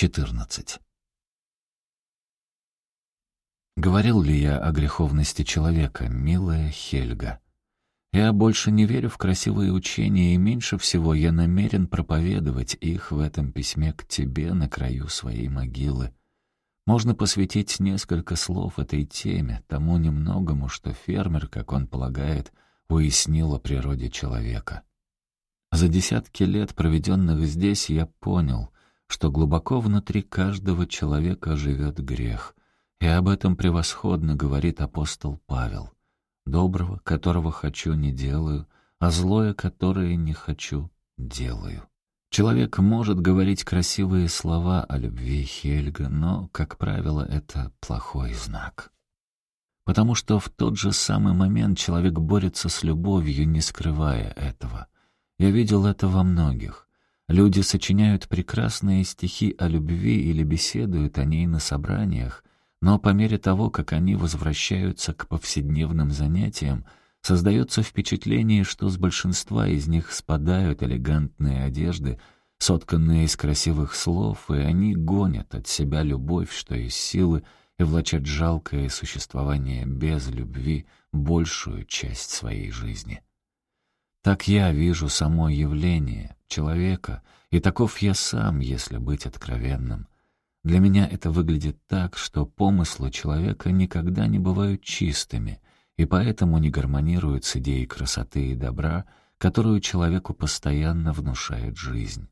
14. Говорил ли я о греховности человека, милая Хельга? Я больше не верю в красивые учения, и меньше всего я намерен проповедовать их в этом письме к тебе на краю своей могилы. Можно посвятить несколько слов этой теме, тому немногому, что фермер, как он полагает, уяснил о природе человека. За десятки лет, проведенных здесь, я понял, что глубоко внутри каждого человека живет грех, и об этом превосходно говорит апостол Павел. «Доброго, которого хочу, не делаю, а злое, которое не хочу, делаю». Человек может говорить красивые слова о любви Хельга, но, как правило, это плохой знак. Потому что в тот же самый момент человек борется с любовью, не скрывая этого. Я видел это во многих. Люди сочиняют прекрасные стихи о любви или беседуют о ней на собраниях, но по мере того, как они возвращаются к повседневным занятиям, Создается впечатление, что с большинства из них спадают элегантные одежды, сотканные из красивых слов, и они гонят от себя любовь, что из силы, и влачат жалкое существование без любви большую часть своей жизни. Так я вижу само явление человека, и таков я сам, если быть откровенным. Для меня это выглядит так, что помыслы человека никогда не бывают чистыми — и поэтому не гармонирует с идеей красоты и добра, которую человеку постоянно внушает жизнь.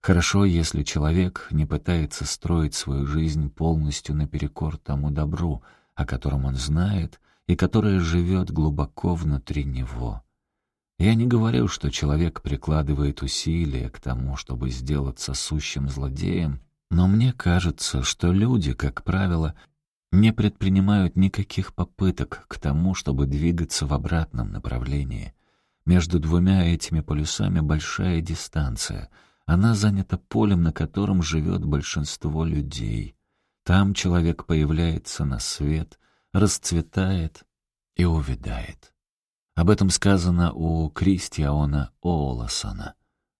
Хорошо, если человек не пытается строить свою жизнь полностью наперекор тому добру, о котором он знает и которое живет глубоко внутри него. Я не говорю, что человек прикладывает усилия к тому, чтобы сделаться сущим злодеем, но мне кажется, что люди, как правило, не предпринимают никаких попыток к тому, чтобы двигаться в обратном направлении. Между двумя этими полюсами большая дистанция. Она занята полем, на котором живет большинство людей. Там человек появляется на свет, расцветает и увядает. Об этом сказано у Кристиаона Ооласона.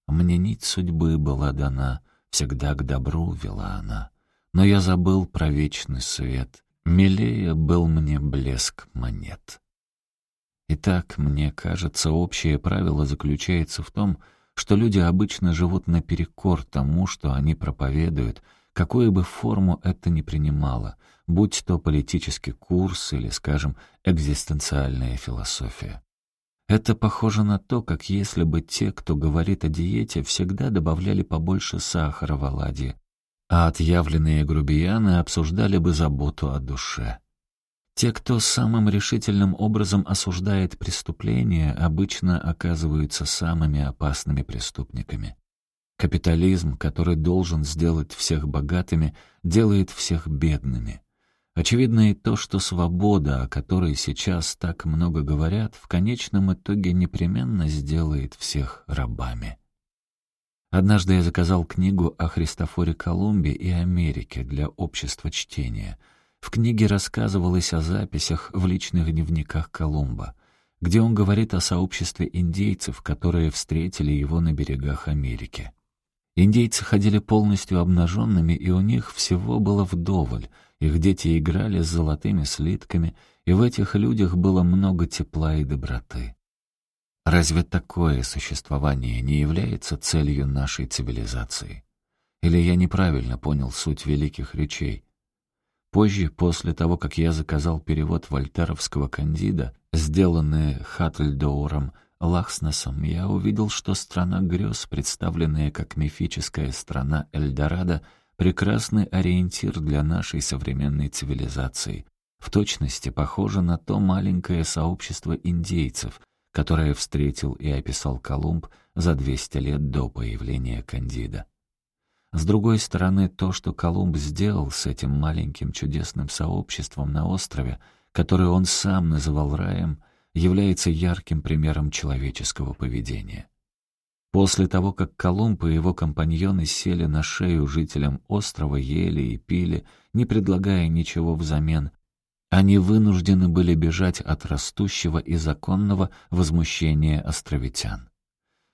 «Мне нить судьбы была дана, всегда к добру вела она» но я забыл про вечный свет. Милее был мне блеск монет. Итак, мне кажется, общее правило заключается в том, что люди обычно живут наперекор тому, что они проповедуют, какую бы форму это ни принимало, будь то политический курс или, скажем, экзистенциальная философия. Это похоже на то, как если бы те, кто говорит о диете, всегда добавляли побольше сахара в оладьи, а отъявленные грубияны обсуждали бы заботу о душе. Те, кто самым решительным образом осуждает преступления, обычно оказываются самыми опасными преступниками. Капитализм, который должен сделать всех богатыми, делает всех бедными. Очевидно и то, что свобода, о которой сейчас так много говорят, в конечном итоге непременно сделает всех рабами. Однажды я заказал книгу о Христофоре Колумбе и Америке для общества чтения. В книге рассказывалось о записях в личных дневниках Колумба, где он говорит о сообществе индейцев, которые встретили его на берегах Америки. Индейцы ходили полностью обнаженными, и у них всего было вдоволь. Их дети играли с золотыми слитками, и в этих людях было много тепла и доброты. Разве такое существование не является целью нашей цивилизации? Или я неправильно понял суть великих речей? Позже, после того, как я заказал перевод вольтеровского кандида, сделанный Хаттельдоуром Лахснесом, я увидел, что страна грез, представленная как мифическая страна Эльдорадо, прекрасный ориентир для нашей современной цивилизации. В точности похоже на то маленькое сообщество индейцев, которое встретил и описал Колумб за 200 лет до появления Кандида. С другой стороны, то, что Колумб сделал с этим маленьким чудесным сообществом на острове, которое он сам называл раем, является ярким примером человеческого поведения. После того, как Колумб и его компаньоны сели на шею жителям острова, ели и пили, не предлагая ничего взамен, они вынуждены были бежать от растущего и законного возмущения островитян.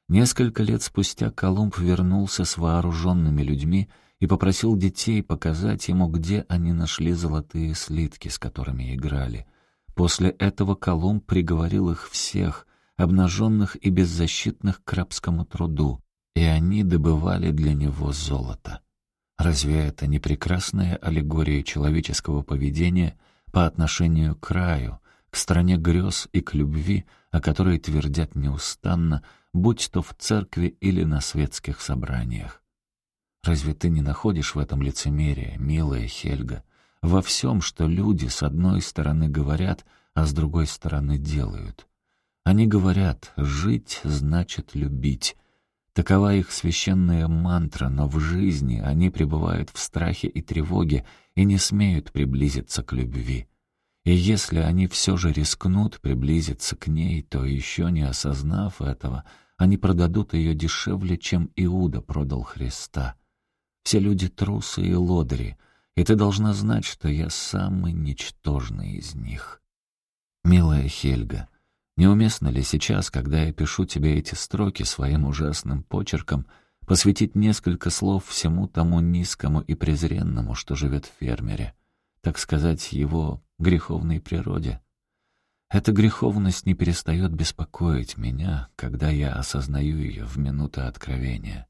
Несколько лет спустя Колумб вернулся с вооруженными людьми и попросил детей показать ему, где они нашли золотые слитки, с которыми играли. После этого Колумб приговорил их всех, обнаженных и беззащитных к рабскому труду, и они добывали для него золото. Разве это не прекрасная аллегория человеческого поведения по отношению к раю, к стране грез и к любви, о которой твердят неустанно, будь то в церкви или на светских собраниях? Разве ты не находишь в этом лицемерие, милая Хельга, во всем, что люди с одной стороны говорят, а с другой стороны делают? Они говорят «жить значит любить», Такова их священная мантра, но в жизни они пребывают в страхе и тревоге и не смеют приблизиться к любви. И если они все же рискнут приблизиться к ней, то еще не осознав этого, они продадут ее дешевле, чем Иуда продал Христа. Все люди трусы и лодыри, и ты должна знать, что я самый ничтожный из них. Милая Хельга, Неуместно ли сейчас, когда я пишу тебе эти строки своим ужасным почерком, посвятить несколько слов всему тому низкому и презренному, что живет в фермере, так сказать, его греховной природе? Эта греховность не перестает беспокоить меня, когда я осознаю ее в минуты откровения.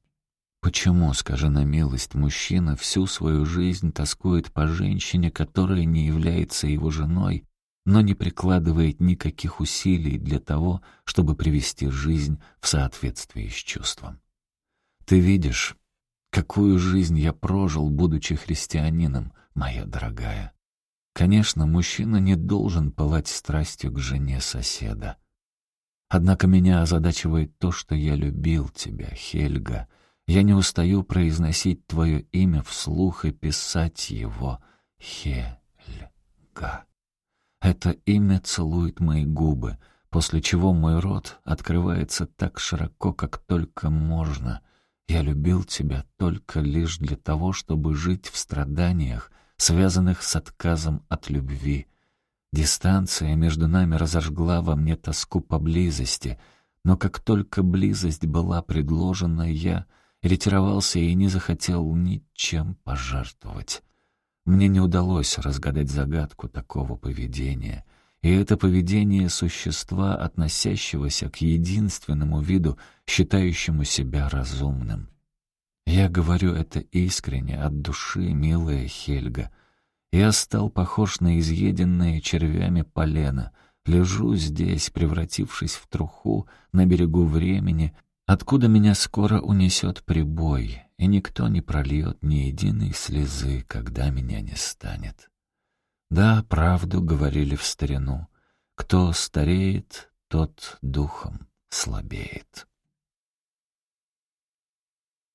Почему, скажи на милость, мужчина всю свою жизнь тоскует по женщине, которая не является его женой, но не прикладывает никаких усилий для того, чтобы привести жизнь в соответствии с чувством. Ты видишь, какую жизнь я прожил, будучи христианином, моя дорогая. Конечно, мужчина не должен пылать страстью к жене соседа. Однако меня озадачивает то, что я любил тебя, Хельга. Я не устаю произносить твое имя вслух и писать его Хельга. Это имя целует мои губы, после чего мой рот открывается так широко, как только можно. Я любил тебя только лишь для того, чтобы жить в страданиях, связанных с отказом от любви. Дистанция между нами разожгла во мне тоску по близости, но как только близость была предложена, я ретировался и не захотел ничем пожертвовать. Мне не удалось разгадать загадку такого поведения, и это поведение существа, относящегося к единственному виду, считающему себя разумным. Я говорю это искренне, от души, милая Хельга. Я стал похож на изъеденное червями полено, лежу здесь, превратившись в труху на берегу времени, откуда меня скоро унесет прибой, и никто не прольет ни единой слезы, когда меня не станет. Да, правду говорили в старину. Кто стареет, тот духом слабеет.